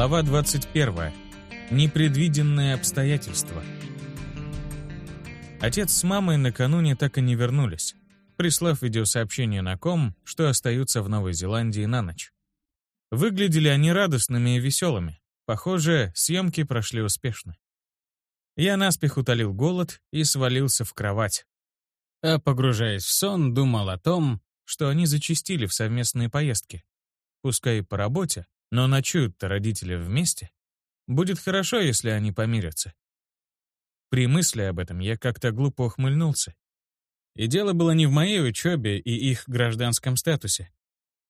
Глава 21. Непредвиденные обстоятельства. Отец с мамой накануне так и не вернулись, прислав видеосообщение на ком, что остаются в Новой Зеландии на ночь. Выглядели они радостными и веселыми. Похоже, съемки прошли успешно. Я наспех утолил голод и свалился в кровать. А погружаясь в сон, думал о том, что они зачастили в совместные поездки. Пускай и по работе, но ночуют-то родители вместе. Будет хорошо, если они помирятся. При мысли об этом я как-то глупо ухмыльнулся. И дело было не в моей учебе и их гражданском статусе,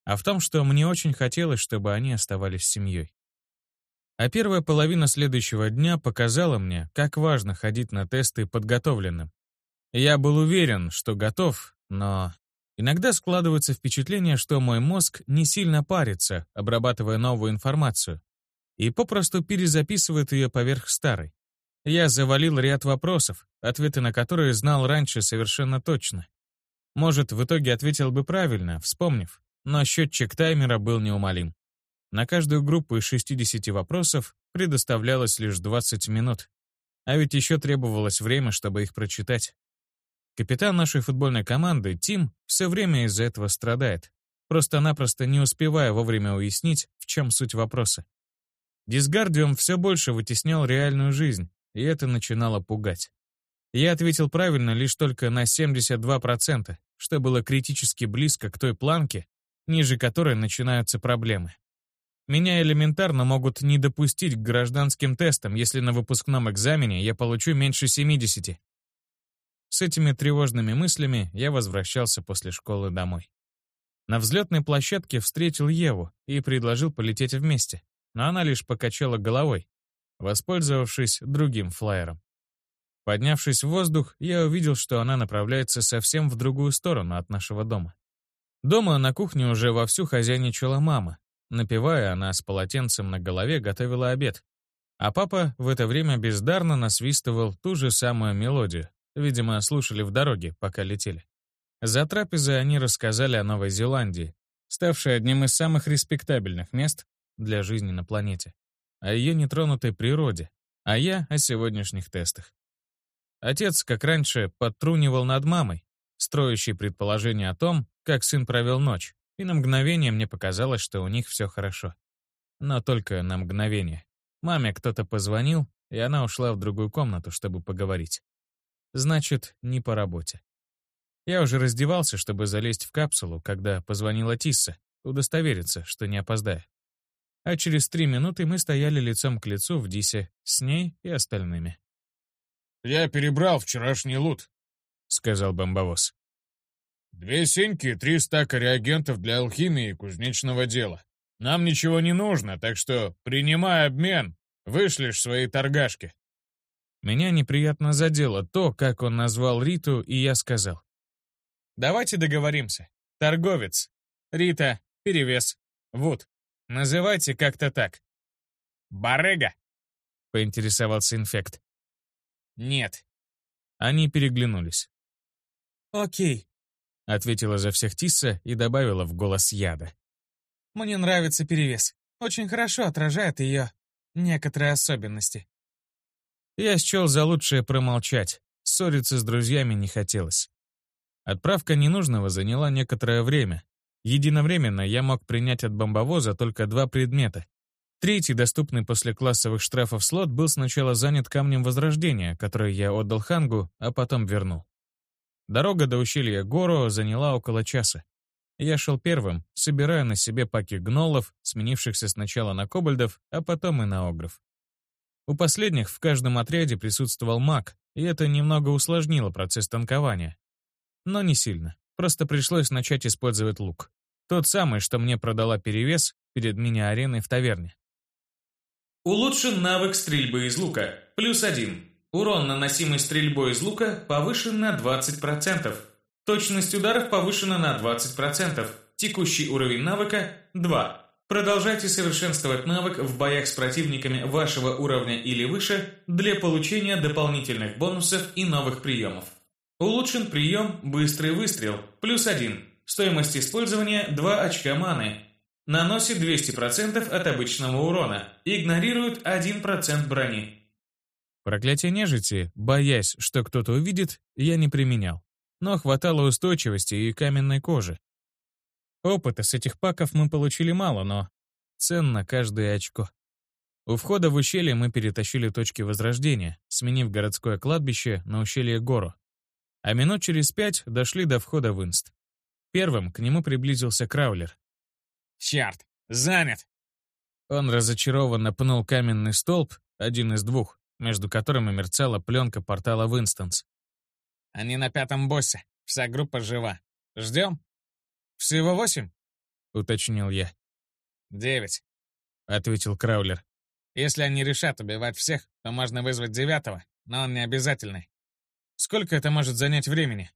а в том, что мне очень хотелось, чтобы они оставались семьей. А первая половина следующего дня показала мне, как важно ходить на тесты подготовленным. Я был уверен, что готов, но иногда складывается впечатление, что мой мозг не сильно парится, обрабатывая новую информацию, и попросту перезаписывает ее поверх старой. Я завалил ряд вопросов, ответы на которые знал раньше совершенно точно. Может, в итоге ответил бы правильно, вспомнив, но счетчик таймера был неумолим. На каждую группу из 60 вопросов предоставлялось лишь 20 минут. А ведь еще требовалось время, чтобы их прочитать. Капитан нашей футбольной команды, Тим, все время из-за этого страдает, просто-напросто не успевая вовремя уяснить, в чем суть вопроса. Дисгардиум все больше вытеснял реальную жизнь, и это начинало пугать. Я ответил правильно лишь только на 72%, что было критически близко к той планке, ниже которой начинаются проблемы. Меня элементарно могут не допустить к гражданским тестам, если на выпускном экзамене я получу меньше 70. С этими тревожными мыслями я возвращался после школы домой. На взлетной площадке встретил Еву и предложил полететь вместе, но она лишь покачала головой, воспользовавшись другим флайером. Поднявшись в воздух, я увидел, что она направляется совсем в другую сторону от нашего дома. Дома на кухне уже вовсю хозяйничала мама, Напивая, она с полотенцем на голове готовила обед. А папа в это время бездарно насвистывал ту же самую мелодию. Видимо, слушали в дороге, пока летели. За трапезой они рассказали о Новой Зеландии, ставшей одним из самых респектабельных мест для жизни на планете, о ее нетронутой природе, а я о сегодняшних тестах. Отец, как раньше, подтрунивал над мамой, строящей предположение о том, как сын провел ночь, и на мгновение мне показалось, что у них все хорошо. Но только на мгновение. Маме кто-то позвонил, и она ушла в другую комнату, чтобы поговорить. Значит, не по работе. Я уже раздевался, чтобы залезть в капсулу, когда позвонила Тисса, удостовериться, что не опоздаю. А через три минуты мы стояли лицом к лицу в Дисе с ней и остальными. «Я перебрал вчерашний лут», — сказал бомбовоз. Две синьки и три стака реагентов для алхимии и кузнечного дела. Нам ничего не нужно, так что принимай обмен, вышлешь свои торгашки». Меня неприятно задело то, как он назвал Риту, и я сказал. «Давайте договоримся. Торговец. Рита, перевес. Вот. Называйте как-то так». «Барыга?» — поинтересовался инфект. «Нет». Они переглянулись. «Окей», ответила за всех Тисса и добавила в голос яда. «Мне нравится перевес. Очень хорошо отражает ее некоторые особенности». Я счел за лучшее промолчать. Ссориться с друзьями не хотелось. Отправка ненужного заняла некоторое время. Единовременно я мог принять от бомбовоза только два предмета. Третий, доступный после классовых штрафов слот, был сначала занят камнем Возрождения, который я отдал Хангу, а потом вернул. Дорога до ущелья Гору заняла около часа. Я шел первым, собирая на себе паки гнолов, сменившихся сначала на кобальдов, а потом и на огров. У последних в каждом отряде присутствовал маг, и это немного усложнило процесс танкования. Но не сильно, просто пришлось начать использовать лук. Тот самый, что мне продала перевес перед мини-ареной в таверне. Улучшен навык стрельбы из лука, плюс один. Урон, наносимый стрельбой из лука, повышен на 20%. Точность ударов повышена на 20%. Текущий уровень навыка – 2. Продолжайте совершенствовать навык в боях с противниками вашего уровня или выше для получения дополнительных бонусов и новых приемов. Улучшен прием «Быстрый выстрел» плюс 1. Стоимость использования 2 очка маны. Наносит 200% от обычного урона. Игнорирует 1% брони. Проклятие нежити, боясь, что кто-то увидит, я не применял. Но хватало устойчивости и каменной кожи. Опыта с этих паков мы получили мало, но ценно каждое очко. У входа в ущелье мы перетащили точки возрождения, сменив городское кладбище на ущелье Гору. А минут через пять дошли до входа в Инст. Первым к нему приблизился Краулер. «Черт, занят!» Он разочарованно пнул каменный столб, один из двух, между которыми мерцала пленка портала в instance. «Они на пятом боссе. Вся группа жива. Ждем?» «Всего восемь?» — уточнил я. «Девять», — ответил Краулер. «Если они решат убивать всех, то можно вызвать девятого, но он не обязательный. Сколько это может занять времени?»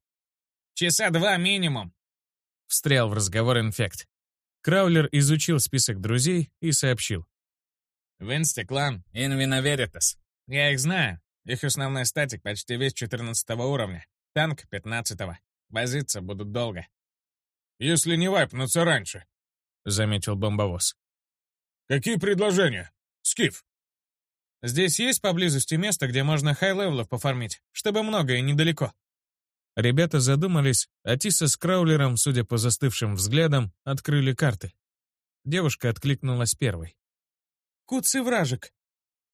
«Часа два минимум», — встрял в разговор инфект. Краулер изучил список друзей и сообщил. «В инсте клан In Vino Veritas. Я их знаю. Их основной статик почти весь 14 уровня. Танк 15 -го. Возиться будут долго. «Если не вайпнутся раньше», — заметил бомбовоз. «Какие предложения? Скиф?» «Здесь есть поблизости место, где можно хай-левелов пофармить, чтобы много и недалеко?» Ребята задумались, а Тиса с Краулером, судя по застывшим взглядам, открыли карты. Девушка откликнулась первой. «Куцый вражек!»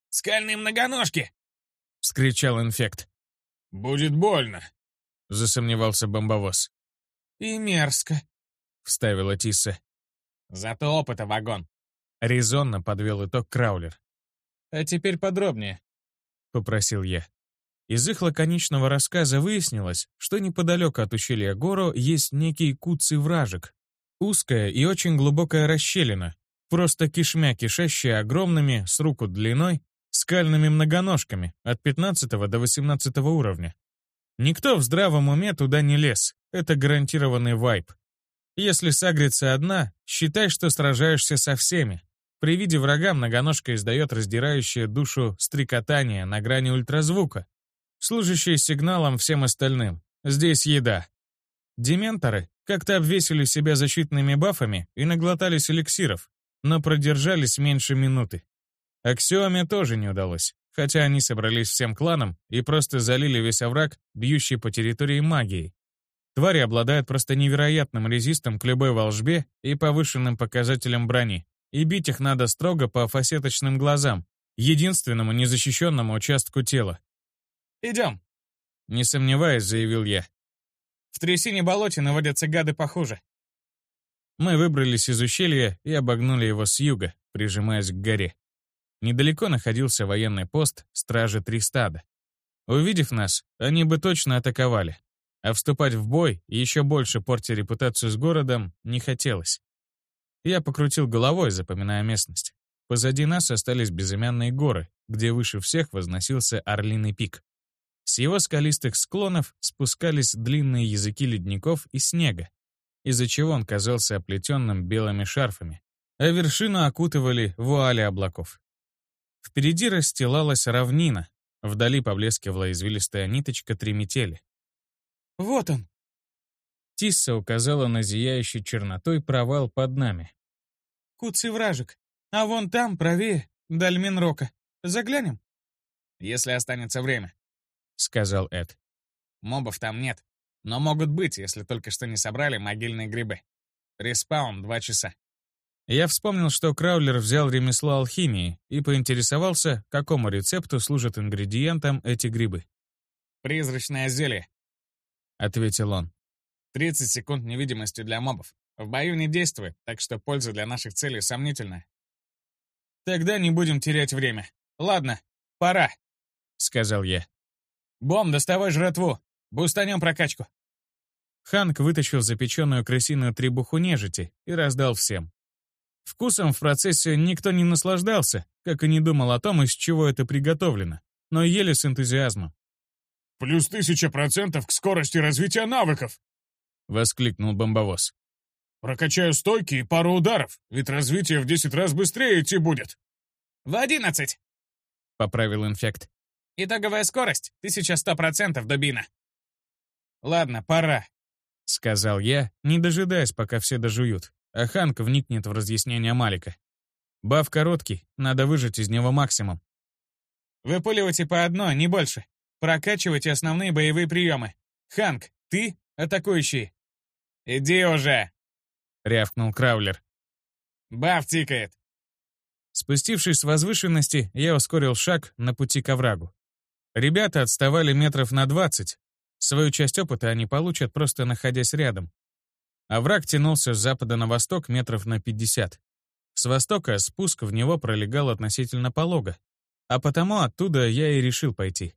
«Скальные многоножки!» — вскричал инфект. «Будет больно», — засомневался бомбовоз. «И мерзко», — вставила Тисса. «Зато опыта вагон», — резонно подвел итог Краулер. «А теперь подробнее», — попросил я. Из их лаконичного рассказа выяснилось, что неподалеку от ущелья Горо есть некий куцый вражек. Узкая и очень глубокая расщелина, просто кишмя кишащая огромными, с руку длиной, скальными многоножками от 15 до 18 уровня. Никто в здравом уме туда не лез, это гарантированный вайп. Если сагрится одна, считай, что сражаешься со всеми. При виде врага многоножка издает раздирающее душу стрекотание на грани ультразвука, служащее сигналом всем остальным. Здесь еда. Дементоры как-то обвесили себя защитными бафами и наглотались эликсиров, но продержались меньше минуты. Аксиоме тоже не удалось, хотя они собрались всем кланом и просто залили весь овраг, бьющий по территории магией. Твари обладают просто невероятным резистом к любой волжбе и повышенным показателям брони, и бить их надо строго по фасеточным глазам, единственному незащищенному участку тела. «Идем», — не сомневаясь, заявил я. «В трясине болоте наводятся гады похуже». Мы выбрались из ущелья и обогнули его с юга, прижимаясь к горе. Недалеко находился военный пост стражи Тристада. Увидев нас, они бы точно атаковали. А вступать в бой и еще больше портить репутацию с городом не хотелось. Я покрутил головой, запоминая местность. Позади нас остались безымянные горы, где выше всех возносился Орлиный пик. С его скалистых склонов спускались длинные языки ледников и снега, из-за чего он казался оплетенным белыми шарфами, а вершину окутывали вуали облаков. Впереди расстилалась равнина, вдали поблескивала извилистая ниточка три метели. «Вот он!» Тисса указала на зияющий чернотой провал под нами. «Куцый вражек. А вон там, правее, Дальмин Рока. Заглянем?» «Если останется время», — сказал Эд. «Мобов там нет, но могут быть, если только что не собрали могильные грибы. Респаун два часа». Я вспомнил, что Краулер взял ремесло алхимии и поинтересовался, какому рецепту служат ингредиентом эти грибы. «Призрачное зелье», — ответил он. «30 секунд невидимости для мобов. В бою не действует, так что польза для наших целей сомнительная». «Тогда не будем терять время. Ладно, пора», — сказал я. «Бом, доставай жратву. Бустанем прокачку». Ханк вытащил запеченную крысиную требуху нежити и раздал всем. Вкусом в процессе никто не наслаждался, как и не думал о том, из чего это приготовлено, но ели с энтузиазмом. «Плюс тысяча процентов к скорости развития навыков!» — воскликнул бомбовоз. «Прокачаю стойки и пару ударов, ведь развитие в десять раз быстрее идти будет!» «В одиннадцать!» — поправил инфект. «Итоговая скорость — тысяча сто процентов дубина!» «Ладно, пора», — сказал я, не дожидаясь, пока все дожуют а Ханк вникнет в разъяснение Малика. Баф короткий, надо выжать из него максимум. Выпуливайте по одной, не больше. Прокачивайте основные боевые приемы. Ханк, ты атакующий. Иди уже, рявкнул Краулер. Баф тикает. Спустившись с возвышенности, я ускорил шаг на пути к оврагу. Ребята отставали метров на двадцать. Свою часть опыта они получат, просто находясь рядом. Овраг тянулся с запада на восток метров на пятьдесят. С востока спуск в него пролегал относительно полого, а потому оттуда я и решил пойти.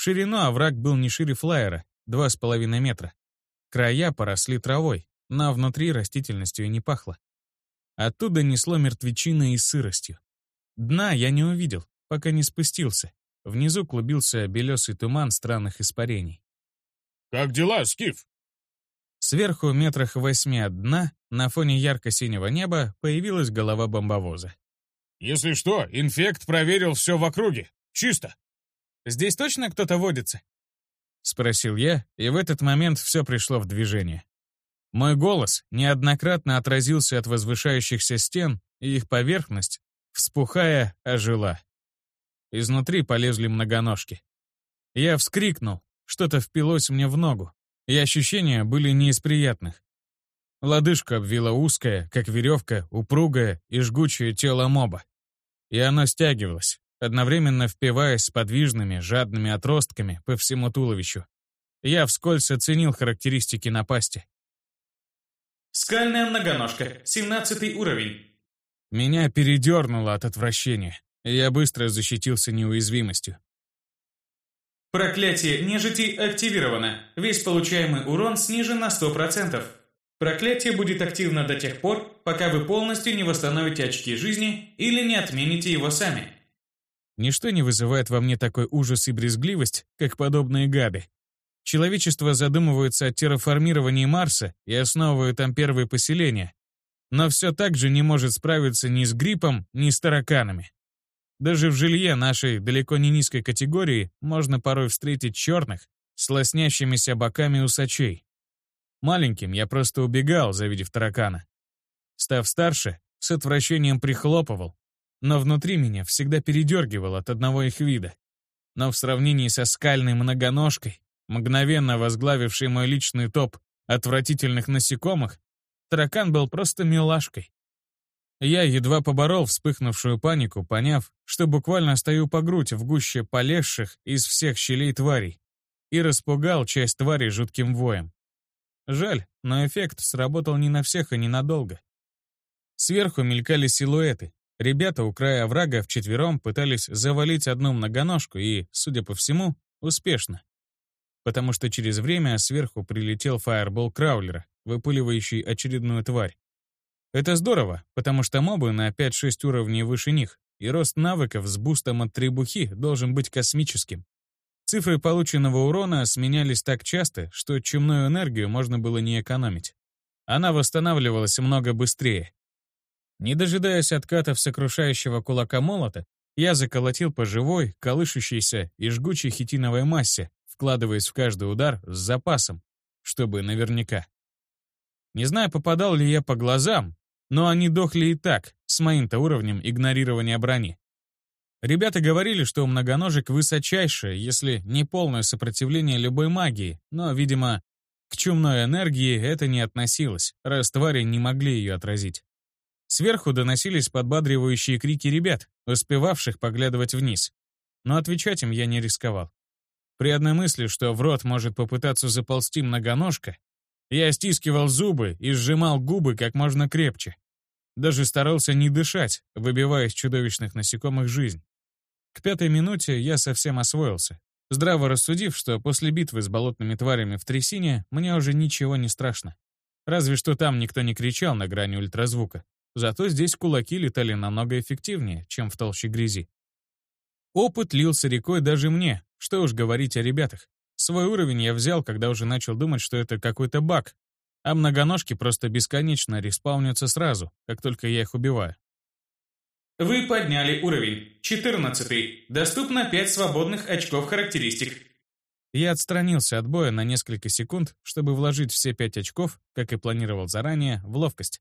В ширину овраг был не шире флайера, два с половиной метра. Края поросли травой, но внутри растительностью и не пахло. Оттуда несло мертвечиной и сыростью. Дна я не увидел, пока не спустился. Внизу клубился белесый туман странных испарений. «Как дела, Скиф?» Сверху, метрах восьми от дна, на фоне ярко-синего неба, появилась голова бомбовоза. «Если что, инфект проверил все в округе. Чисто». «Здесь точно кто-то водится?» — спросил я, и в этот момент все пришло в движение. Мой голос неоднократно отразился от возвышающихся стен, и их поверхность, вспухая, ожила. Изнутри полезли многоножки. Я вскрикнул, что-то впилось мне в ногу, и ощущения были не из приятных. Лодыжка обвила узкая, как веревка, упругое и жгучее тело моба. И оно стягивалось, одновременно впиваясь с подвижными, жадными отростками по всему туловищу. Я вскользь оценил характеристики напасти. Скальная многоножка, 17 уровень. Меня передернуло от отвращения, и я быстро защитился неуязвимостью. Проклятие нежити активировано. Весь получаемый урон снижен на 100%. Проклятие будет активно до тех пор, пока вы полностью не восстановите очки жизни или не отмените его сами. Ничто не вызывает во мне такой ужас и брезгливость, как подобные гады. Человечество задумывается о терраформировании Марса и основывает там первые поселения, но все так же не может справиться ни с гриппом, ни с тараканами. Даже в жилье нашей далеко не низкой категории можно порой встретить черных с лоснящимися боками усачей. Маленьким я просто убегал, завидев таракана. Став старше, с отвращением прихлопывал, но внутри меня всегда передергивал от одного их вида. Но в сравнении со скальной многоножкой, мгновенно возглавившей мой личный топ отвратительных насекомых, таракан был просто милашкой. Я едва поборол вспыхнувшую панику, поняв, что буквально стою по грудь в гуще полезших из всех щелей тварей, и распугал часть тварей жутким воем. Жаль, но эффект сработал не на всех и ненадолго. Сверху мелькали силуэты. Ребята у края оврага вчетвером пытались завалить одну многоножку и, судя по всему, успешно. Потому что через время сверху прилетел фаербол Краулера, выпыливающий очередную тварь. Это здорово, потому что мобы на 5-6 уровней выше них, и рост навыков с бустом от требухи должен быть космическим. Цифры полученного урона сменялись так часто, что чумную энергию можно было не экономить. Она восстанавливалась много быстрее. Не дожидаясь откатов сокрушающего кулака молота, я заколотил по живой, колышущейся и жгучей хитиновой массе, вкладываясь в каждый удар с запасом, чтобы наверняка. Не знаю, попадал ли я по глазам, но они дохли и так, с моим-то уровнем игнорирования брони. Ребята говорили, что у многоножек высочайшее, если не полное сопротивление любой магии, но, видимо, к чумной энергии это не относилось, раз твари не могли ее отразить. Сверху доносились подбадривающие крики ребят, успевавших поглядывать вниз. Но отвечать им я не рисковал. При одной мысли, что в рот может попытаться заползти многоножка, я стискивал зубы и сжимал губы как можно крепче. Даже старался не дышать, выбивая из чудовищных насекомых жизнь. К пятой минуте я совсем освоился, здраво рассудив, что после битвы с болотными тварями в трясине мне уже ничего не страшно. Разве что там никто не кричал на грани ультразвука. Зато здесь кулаки летали намного эффективнее, чем в толще грязи. Опыт лился рекой даже мне, что уж говорить о ребятах. Свой уровень я взял, когда уже начал думать, что это какой-то баг, а многоножки просто бесконечно респаунятся сразу, как только я их убиваю. Вы подняли уровень. 14. Доступно 5 свободных очков характеристик. Я отстранился от боя на несколько секунд, чтобы вложить все 5 очков, как и планировал заранее, в ловкость.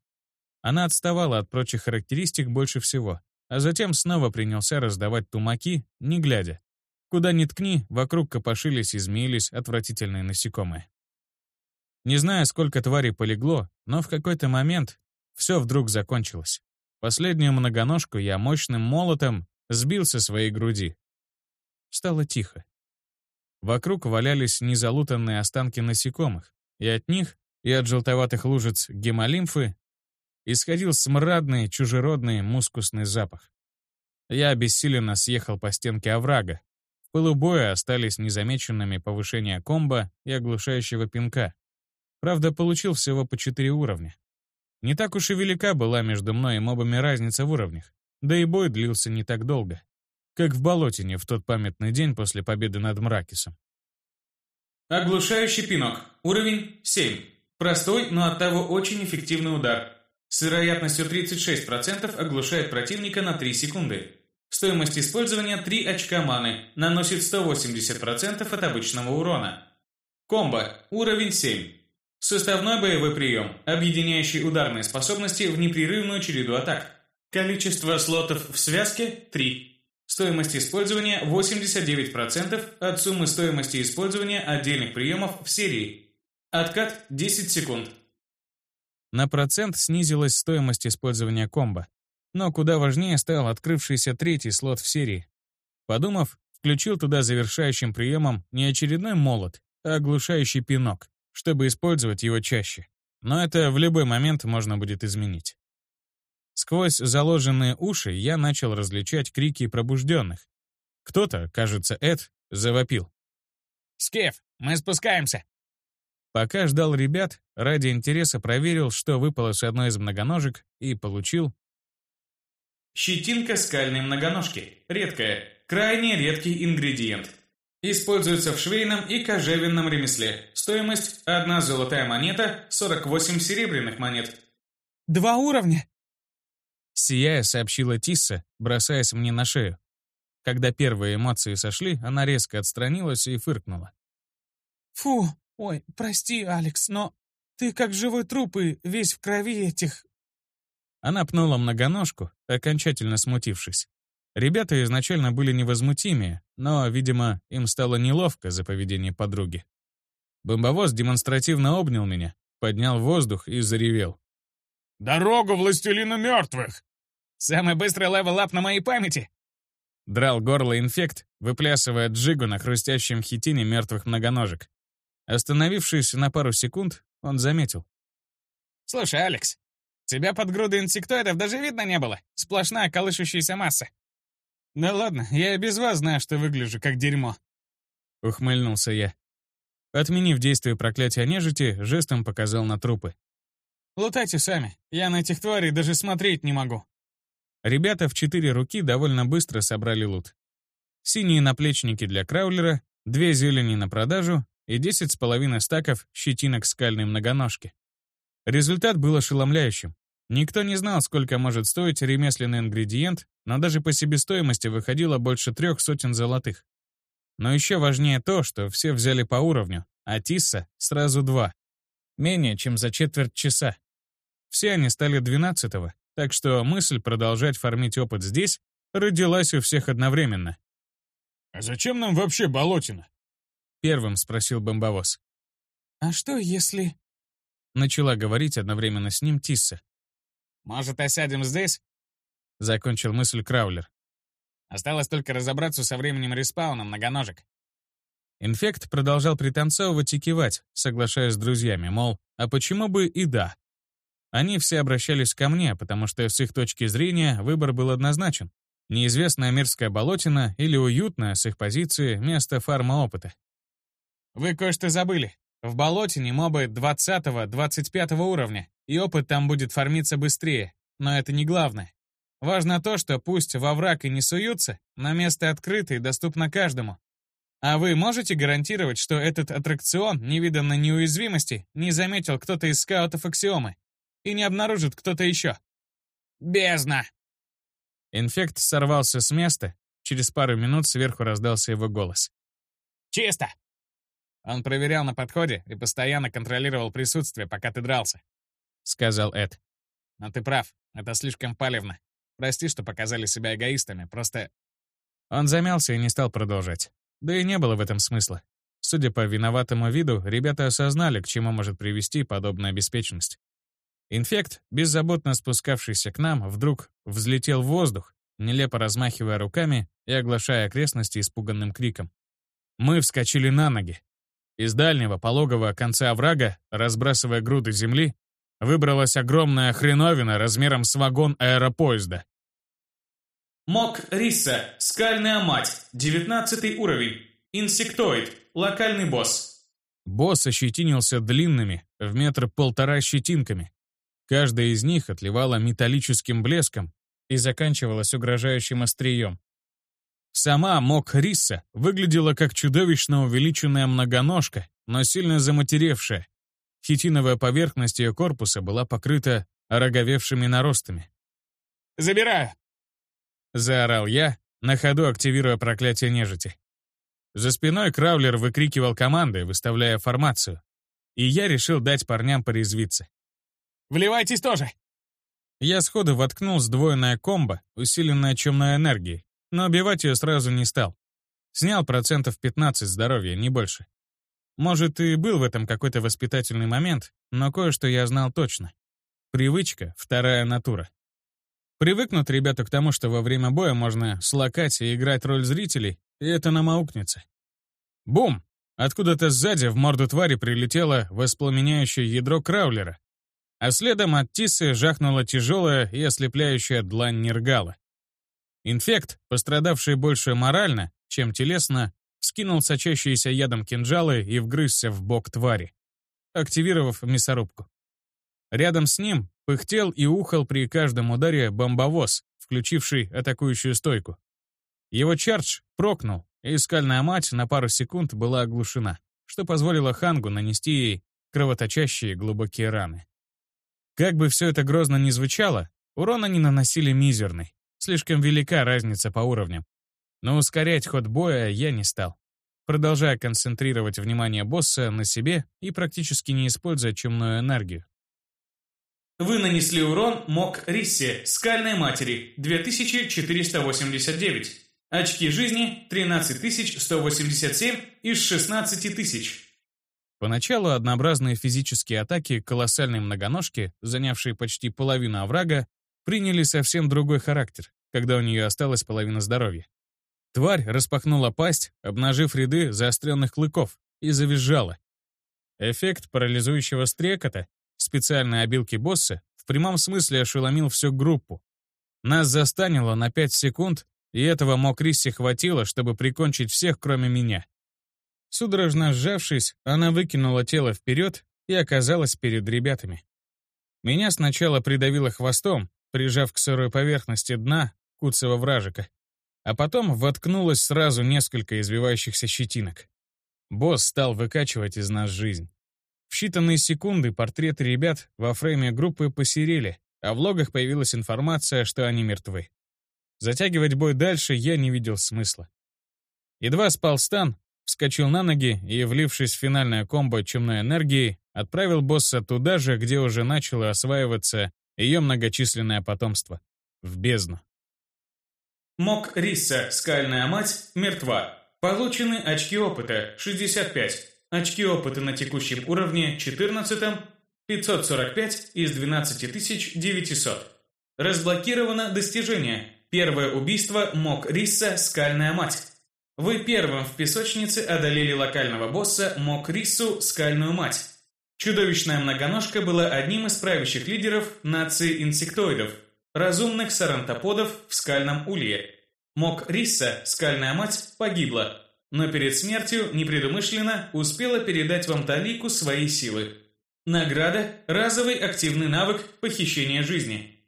Она отставала от прочих характеристик больше всего, а затем снова принялся раздавать тумаки, не глядя. Куда ни ткни, вокруг копошились и змеились отвратительные насекомые. Не знаю, сколько тварей полегло, но в какой-то момент все вдруг закончилось. Последнюю многоножку я мощным молотом сбил со своей груди. Стало тихо. Вокруг валялись незалутанные останки насекомых, и от них, и от желтоватых лужиц гемолимфы исходил смрадный, чужеродный мускусный запах. Я обессиленно съехал по стенке оврага. В пылу боя остались незамеченными повышения комбо и оглушающего пинка. Правда, получил всего по четыре уровня. Не так уж и велика была между мной и мобами разница в уровнях, да и бой длился не так долго, как в Болотине в тот памятный день после победы над Мракисом. Оглушающий пинок. Уровень 7. Простой, но оттого очень эффективный удар. С вероятностью 36% оглушает противника на 3 секунды. Стоимость использования 3 очка маны, наносит 180% от обычного урона. Комбо. Уровень 7. Составной боевой прием, объединяющий ударные способности в непрерывную череду атак. Количество слотов в связке – 3. Стоимость использования – 89% от суммы стоимости использования отдельных приемов в серии. Откат – 10 секунд. На процент снизилась стоимость использования комбо. Но куда важнее стал открывшийся третий слот в серии. Подумав, включил туда завершающим приемом не очередной молот, а оглушающий пинок чтобы использовать его чаще. Но это в любой момент можно будет изменить. Сквозь заложенные уши я начал различать крики пробужденных. Кто-то, кажется, Эд, завопил. «Скиф, мы спускаемся!» Пока ждал ребят, ради интереса проверил, что выпало с одной из многоножек, и получил... Щетинка скальной многоножки. Редкая. Крайне редкий ингредиент. Используется в швейном и кожевенном ремесле. Стоимость – одна золотая монета, 48 серебряных монет. «Два уровня!» Сияя, сообщила Тисса, бросаясь мне на шею. Когда первые эмоции сошли, она резко отстранилась и фыркнула. «Фу, ой, прости, Алекс, но ты как живой труп и весь в крови этих...» Она пнула многоножку, окончательно смутившись. Ребята изначально были невозмутимее, но, видимо, им стало неловко за поведение подруги. Бомбовоз демонстративно обнял меня, поднял в воздух и заревел. «Дорогу властелину мертвых!» «Самый быстрый level up на моей памяти!» Драл горло инфект, выплясывая джигу на хрустящем хитине мертвых многоножек. Остановившись на пару секунд, он заметил. «Слушай, Алекс, тебя под грудой инсектоидов даже видно не было. Сплошная колышущаяся масса. «Да ладно, я и без вас знаю, что выгляжу как дерьмо», — ухмыльнулся я. Отменив действие проклятия нежити, жестом показал на трупы. «Лутайте сами, я на этих тварей даже смотреть не могу». Ребята в четыре руки довольно быстро собрали лут. Синие наплечники для краулера, две зелени на продажу и десять с половиной стаков щетинок скальной многоножки. Результат был ошеломляющим. Никто не знал, сколько может стоить ремесленный ингредиент, но даже по себестоимости выходило больше трех сотен золотых. Но еще важнее то, что все взяли по уровню, а Тисса — сразу два. Менее чем за четверть часа. Все они стали двенадцатого, так что мысль продолжать фармить опыт здесь родилась у всех одновременно. «А зачем нам вообще болотина?» Первым спросил бомбовоз. «А что если...» Начала говорить одновременно с ним Тисса. «Может, осядем здесь?» Закончил мысль Краулер. «Осталось только разобраться со временем респауна многоножек». Инфект продолжал пританцовывать и кивать, соглашаясь с друзьями, мол, а почему бы и да. Они все обращались ко мне, потому что с их точки зрения выбор был однозначен. Неизвестная мирская болотина или уютное, с их позиции, место фарма опыта. «Вы кое-что забыли. В болотине мобы 20-25 уровня, и опыт там будет фармиться быстрее. Но это не главное. Важно то, что пусть во враг и не суются, но место открыто и доступно каждому. А вы можете гарантировать, что этот аттракцион невиданной неуязвимости не заметил кто-то из скаутов Аксиомы и не обнаружит кто-то еще? Бездна! Инфект сорвался с места. Через пару минут сверху раздался его голос. «Чисто!» Он проверял на подходе и постоянно контролировал присутствие, пока ты дрался», — сказал Эд. но ты прав, это слишком палевно. Прости, что показали себя эгоистами, просто...» Он замялся и не стал продолжать. Да и не было в этом смысла. Судя по виноватому виду, ребята осознали, к чему может привести подобная беспечность. Инфект, беззаботно спускавшийся к нам, вдруг взлетел в воздух, нелепо размахивая руками и оглашая окрестности испуганным криком. Мы вскочили на ноги. Из дальнего пологого конца оврага, разбрасывая груды земли, выбралась огромная хреновина размером с вагон аэропоезда. Мок Риса, скальная мать, 19 уровень, инсектоид, локальный босс. Босс ощетинился длинными, в метр полтора щетинками. Каждая из них отливала металлическим блеском и заканчивалась угрожающим острием. Сама Мок выглядела как чудовищно увеличенная многоножка, но сильно заматеревшая. Хитиновая поверхность ее корпуса была покрыта ороговевшими наростами. «Забираю!» — заорал я, на ходу активируя проклятие нежити. За спиной Краулер выкрикивал команды, выставляя формацию. И я решил дать парням порезвиться. «Вливайтесь тоже!» Я сходу воткнул сдвоенное комбо, усиленное темной энергией, но убивать ее сразу не стал. Снял процентов 15 здоровья, не больше. Может, и был в этом какой-то воспитательный момент, но кое-что я знал точно. Привычка — вторая натура. Привыкнут ребята к тому, что во время боя можно слакать и играть роль зрителей, и это нам аукнется. Бум! Откуда-то сзади в морду твари прилетело воспламеняющее ядро краулера, а следом от Тисы жахнула тяжелая и ослепляющая длань Нергала. Инфект, пострадавший больше морально, чем телесно, скинул сочащиеся ядом кинжалы и вгрызся в бок твари, активировав мясорубку. Рядом с ним пыхтел и ухал при каждом ударе бомбовоз, включивший атакующую стойку. Его чардж прокнул, и скальная мать на пару секунд была оглушена, что позволило Хангу нанести ей кровоточащие глубокие раны. Как бы все это грозно ни звучало, урон они наносили мизерный. Слишком велика разница по уровням. Но ускорять ход боя я не стал, продолжая концентрировать внимание босса на себе и практически не используя чумную энергию. Вы нанесли урон Мок Риссе, скальной матери, 2489. Очки жизни 13187 из 16 тысяч. Поначалу однообразные физические атаки колоссальной многоножки, занявшей почти половину оврага, приняли совсем другой характер, когда у нее осталась половина здоровья. Тварь распахнула пасть, обнажив ряды заостренных клыков, и завизжала. Эффект парализующего стрекота, специальной обилки босса, в прямом смысле ошеломил всю группу. Нас застанило на 5 секунд, и этого Мокрисси хватило, чтобы прикончить всех, кроме меня. Судорожно сжавшись, она выкинула тело вперед и оказалась перед ребятами. Меня сначала придавило хвостом, прижав к сырой поверхности дна куцего вражика, а потом воткнулось сразу несколько извивающихся щетинок. Босс стал выкачивать из нас жизнь. В считанные секунды портреты ребят во фрейме группы посерели, а в логах появилась информация, что они мертвы. Затягивать бой дальше я не видел смысла. Едва спал стан, вскочил на ноги и, влившись в финальное комбо чумной энергии, отправил босса туда же, где уже начало осваиваться ее многочисленное потомство — в бездну. Мок Рисса, скальная мать, мертва. Получены очки опыта — 65. Очки опыта на текущем уровне — 14 545 из 12900. Разблокировано достижение. Первое убийство Мок Рисса, скальная мать. Вы первым в песочнице одолели локального босса Мок Риссу, скальную мать. Чудовищная многоножка была одним из правящих лидеров нации инсектоидов, разумных сарантоподов в скальном улье. Мок Рисса, скальная мать, погибла, но перед смертью непредумышленно успела передать вам талику своей силы. Награда – разовый активный навык похищения жизни.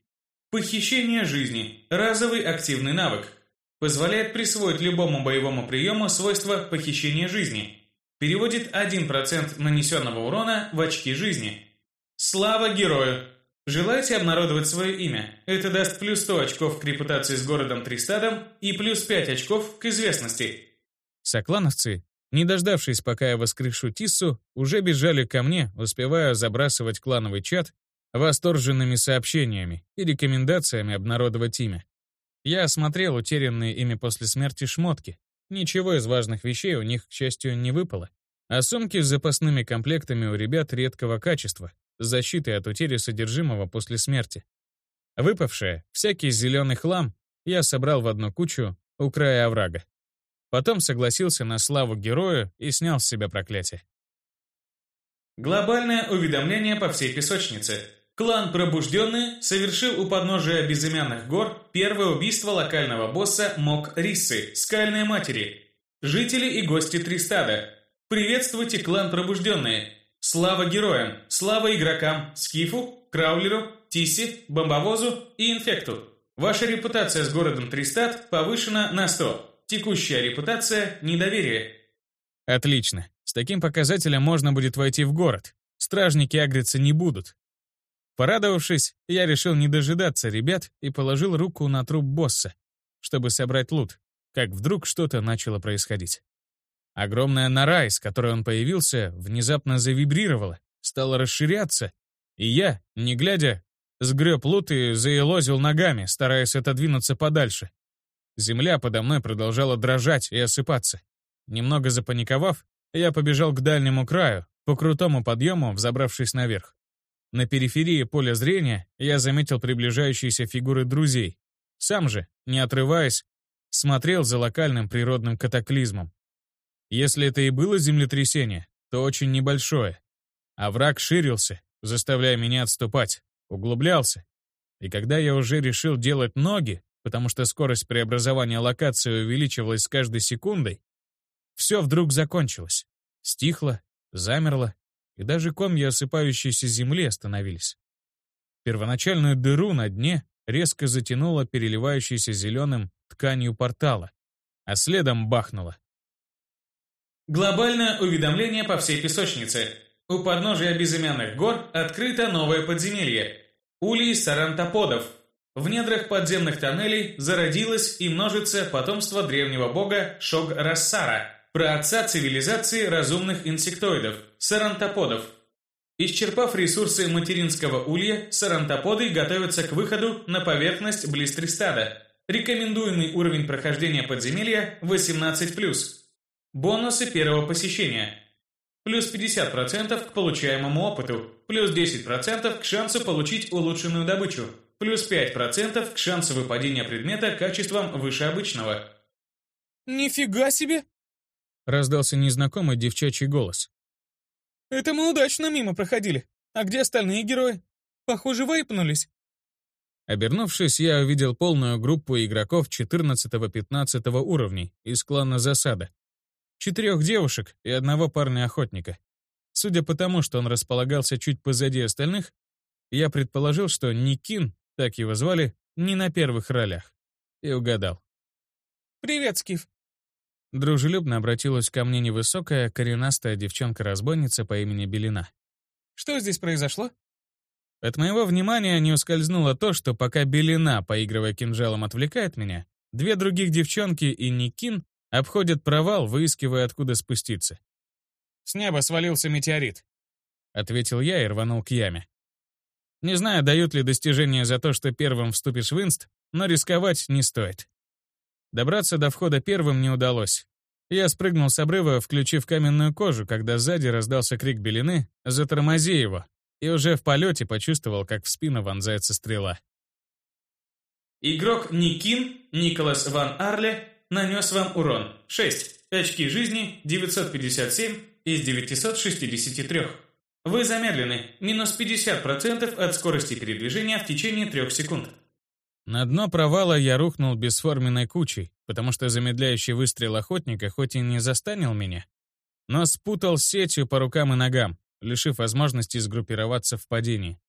Похищение жизни – разовый активный навык. Позволяет присвоить любому боевому приему свойства похищения жизни – переводит 1% нанесенного урона в очки жизни. Слава герою! Желаете обнародовать свое имя? Это даст плюс 100 очков к репутации с городом Тристадом и плюс 5 очков к известности. Соклановцы, не дождавшись, пока я воскрешу Тиссу, уже бежали ко мне, успевая забрасывать клановый чат восторженными сообщениями и рекомендациями обнародовать имя. Я осмотрел утерянные ими после смерти шмотки. Ничего из важных вещей у них, к счастью, не выпало. А сумки с запасными комплектами у ребят редкого качества, с защитой от утери содержимого после смерти. Выпавшее, всякий зеленый хлам, я собрал в одну кучу у края оврага. Потом согласился на славу герою и снял с себя проклятие. Глобальное уведомление по всей песочнице. Клан Пробужденный совершил у подножия безымянных гор первое убийство локального босса Мок Риссы, Скальной Матери. Жители и гости Тристада. Приветствуйте клан Пробужденные. Слава героям, слава игрокам, Скифу, Краулеру, Тисси, Бомбовозу и Инфекту. Ваша репутация с городом Тристат повышена на 100. Текущая репутация – недоверие. Отлично. С таким показателем можно будет войти в город. Стражники агриться не будут. Порадовавшись, я решил не дожидаться ребят и положил руку на труп босса, чтобы собрать лут, как вдруг что-то начало происходить. Огромная нора, из которой он появился, внезапно завибрировала, стала расширяться, и я, не глядя, сгреб лут и заелозил ногами, стараясь отодвинуться подальше. Земля подо мной продолжала дрожать и осыпаться. Немного запаниковав, я побежал к дальнему краю, по крутому подъему, взобравшись наверх. На периферии поля зрения я заметил приближающиеся фигуры друзей. Сам же, не отрываясь, смотрел за локальным природным катаклизмом. Если это и было землетрясение, то очень небольшое. А враг ширился, заставляя меня отступать, углублялся. И когда я уже решил делать ноги, потому что скорость преобразования локации увеличивалась с каждой секундой, все вдруг закончилось. Стихло, замерло, и даже комья осыпающейся земли остановились. Первоначальную дыру на дне резко затянуло переливающейся зеленым тканью портала, а следом бахнуло. Глобальное уведомление по всей песочнице. У подножия безымянных гор открыто новое подземелье. Улей сарантоподов. В недрах подземных тоннелей зародилось и множится потомство древнего бога Шог-Рассара, праотца цивилизации разумных инсектоидов, сарантоподов. Исчерпав ресурсы материнского улья, сарантоподы готовятся к выходу на поверхность близ Тристада. Рекомендуемый уровень прохождения подземелья 18+. Бонусы первого посещения. Плюс 50% к получаемому опыту, плюс 10% к шансу получить улучшенную добычу, плюс 5% к шансу выпадения предмета качеством выше обычного. «Нифига себе!» Раздался незнакомый девчачий голос. «Это мы удачно мимо проходили. А где остальные герои? Похоже, вайпнулись». Обернувшись, я увидел полную группу игроков 14-15 уровней из клана Засада. Четырех девушек и одного парня-охотника. Судя по тому, что он располагался чуть позади остальных, я предположил, что Никин, так его звали, не на первых ролях. И угадал. «Привет, Скиф. Дружелюбно обратилась ко мне невысокая, коренастая девчонка-разбойница по имени Белина. «Что здесь произошло?» От моего внимания не ускользнуло то, что пока Белина, поигрывая кинжалом, отвлекает меня, две других девчонки и Никин обходят провал, выискивая, откуда спуститься. «С неба свалился метеорит», — ответил я и рванул к яме. Не знаю, дают ли достижения за то, что первым вступишь в инст, но рисковать не стоит. Добраться до входа первым не удалось. Я спрыгнул с обрыва, включив каменную кожу, когда сзади раздался крик Белины «Затормози его!» и уже в полете почувствовал, как в спину вонзается стрела. Игрок Никин Николас Ван Арле нанес вам урон 6, очки жизни 957 из 963. Вы замедлены, минус 50% от скорости передвижения в течение 3 секунд. На дно провала я рухнул бесформенной кучей, потому что замедляющий выстрел охотника хоть и не застанил меня, но спутал сетью по рукам и ногам, лишив возможности сгруппироваться в падении.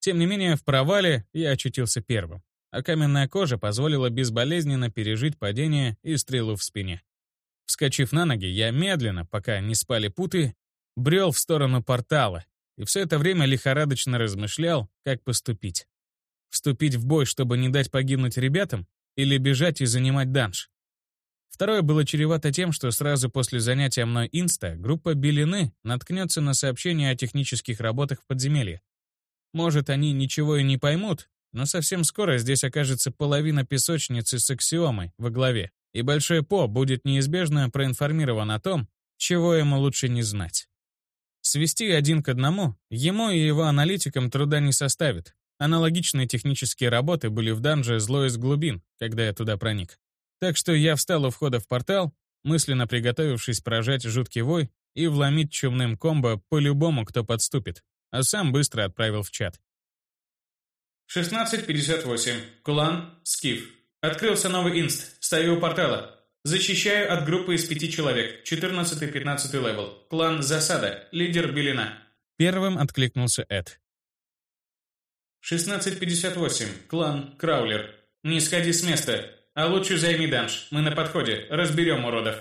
Тем не менее, в провале я очутился первым, а каменная кожа позволила безболезненно пережить падение и стрелу в спине. Вскочив на ноги, я медленно, пока не спали путы, брел в сторону портала, и все это время лихорадочно размышлял, как поступить. Вступить в бой, чтобы не дать погибнуть ребятам, или бежать и занимать данж? Второе было чревато тем, что сразу после занятия мной инста группа Белины наткнется на сообщение о технических работах в подземелье. Может, они ничего и не поймут, но совсем скоро здесь окажется половина песочницы с аксиомой во главе, и Большой По будет неизбежно проинформирован о том, чего ему лучше не знать. Свести один к одному ему и его аналитикам труда не составит. Аналогичные технические работы были в данже зло из глубин, когда я туда проник. Так что я встал у входа в портал, мысленно приготовившись прожать жуткий вой и вломить чумным комбо по любому, кто подступит, а сам быстро отправил в чат. 16.58. Клан. Скиф. Открылся новый инст. Стою у портала. Защищаю от группы из пяти человек. 14-15 level. Клан Засада. Лидер Белина. Первым откликнулся Эд. 16.58. Клан Краулер. Не сходи с места. А лучше займи данж. Мы на подходе. Разберем уродов.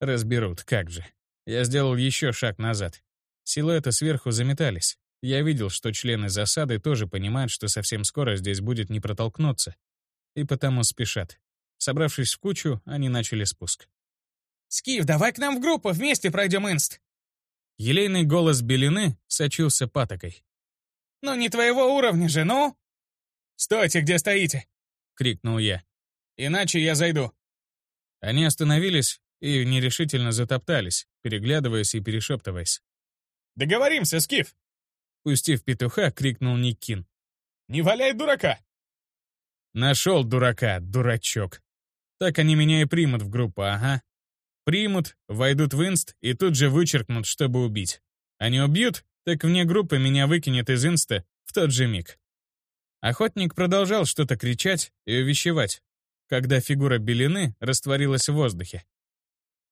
Разберут, как же. Я сделал еще шаг назад. Силуэты сверху заметались. Я видел, что члены засады тоже понимают, что совсем скоро здесь будет не протолкнуться. И потому спешат. Собравшись в кучу, они начали спуск. «Скиф, давай к нам в группу, вместе пройдем инст!» Елейный голос Белины сочился патокой. «Ну не твоего уровня же, ну!» «Стойте, где стоите!» — крикнул я. «Иначе я зайду». Они остановились и нерешительно затоптались, переглядываясь и перешептываясь. «Договоримся, Скиф!» Пустив петуха, крикнул Никин. «Не валяй дурака!» Нашел дурака, дурачок. Так они меня и примут в группу, ага. Примут, войдут в инст и тут же вычеркнут, чтобы убить. Они убьют, так вне группы меня выкинет из инста в тот же миг. Охотник продолжал что-то кричать и увещевать, когда фигура белины растворилась в воздухе.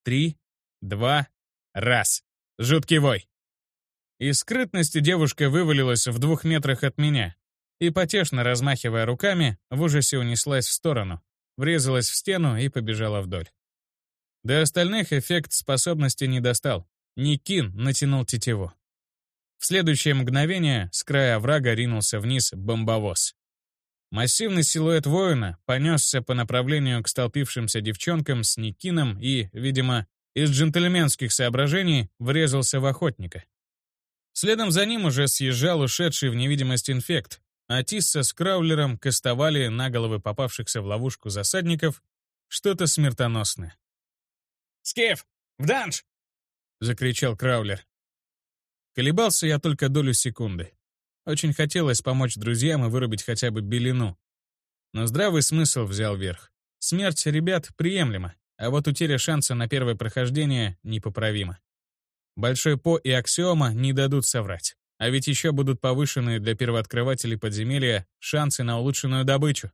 Три, два, раз. Жуткий вой. Из скрытности девушка вывалилась в двух метрах от меня и, потешно размахивая руками, в ужасе унеслась в сторону, врезалась в стену и побежала вдоль. До остальных эффект способности не достал. Никин натянул тетиву. В следующее мгновение с края врага ринулся вниз бомбовоз. Массивный силуэт воина понесся по направлению к столпившимся девчонкам с Никином и, видимо, из джентльменских соображений врезался в охотника. Следом за ним уже съезжал ушедший в невидимость инфект, а Тисса с Краулером кастовали на головы попавшихся в ловушку засадников что-то смертоносное. «Скиф, в данж!» — закричал Краулер. Колебался я только долю секунды. Очень хотелось помочь друзьям и вырубить хотя бы белину. Но здравый смысл взял верх. Смерть ребят приемлема, а вот утеря шанса на первое прохождение непоправима. Большой По и Аксиома не дадут соврать. А ведь еще будут повышенные для первооткрывателей подземелья шансы на улучшенную добычу.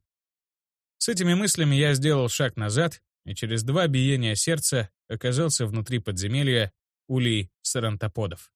С этими мыслями я сделал шаг назад и через два биения сердца оказался внутри подземелья улей сарантоподов.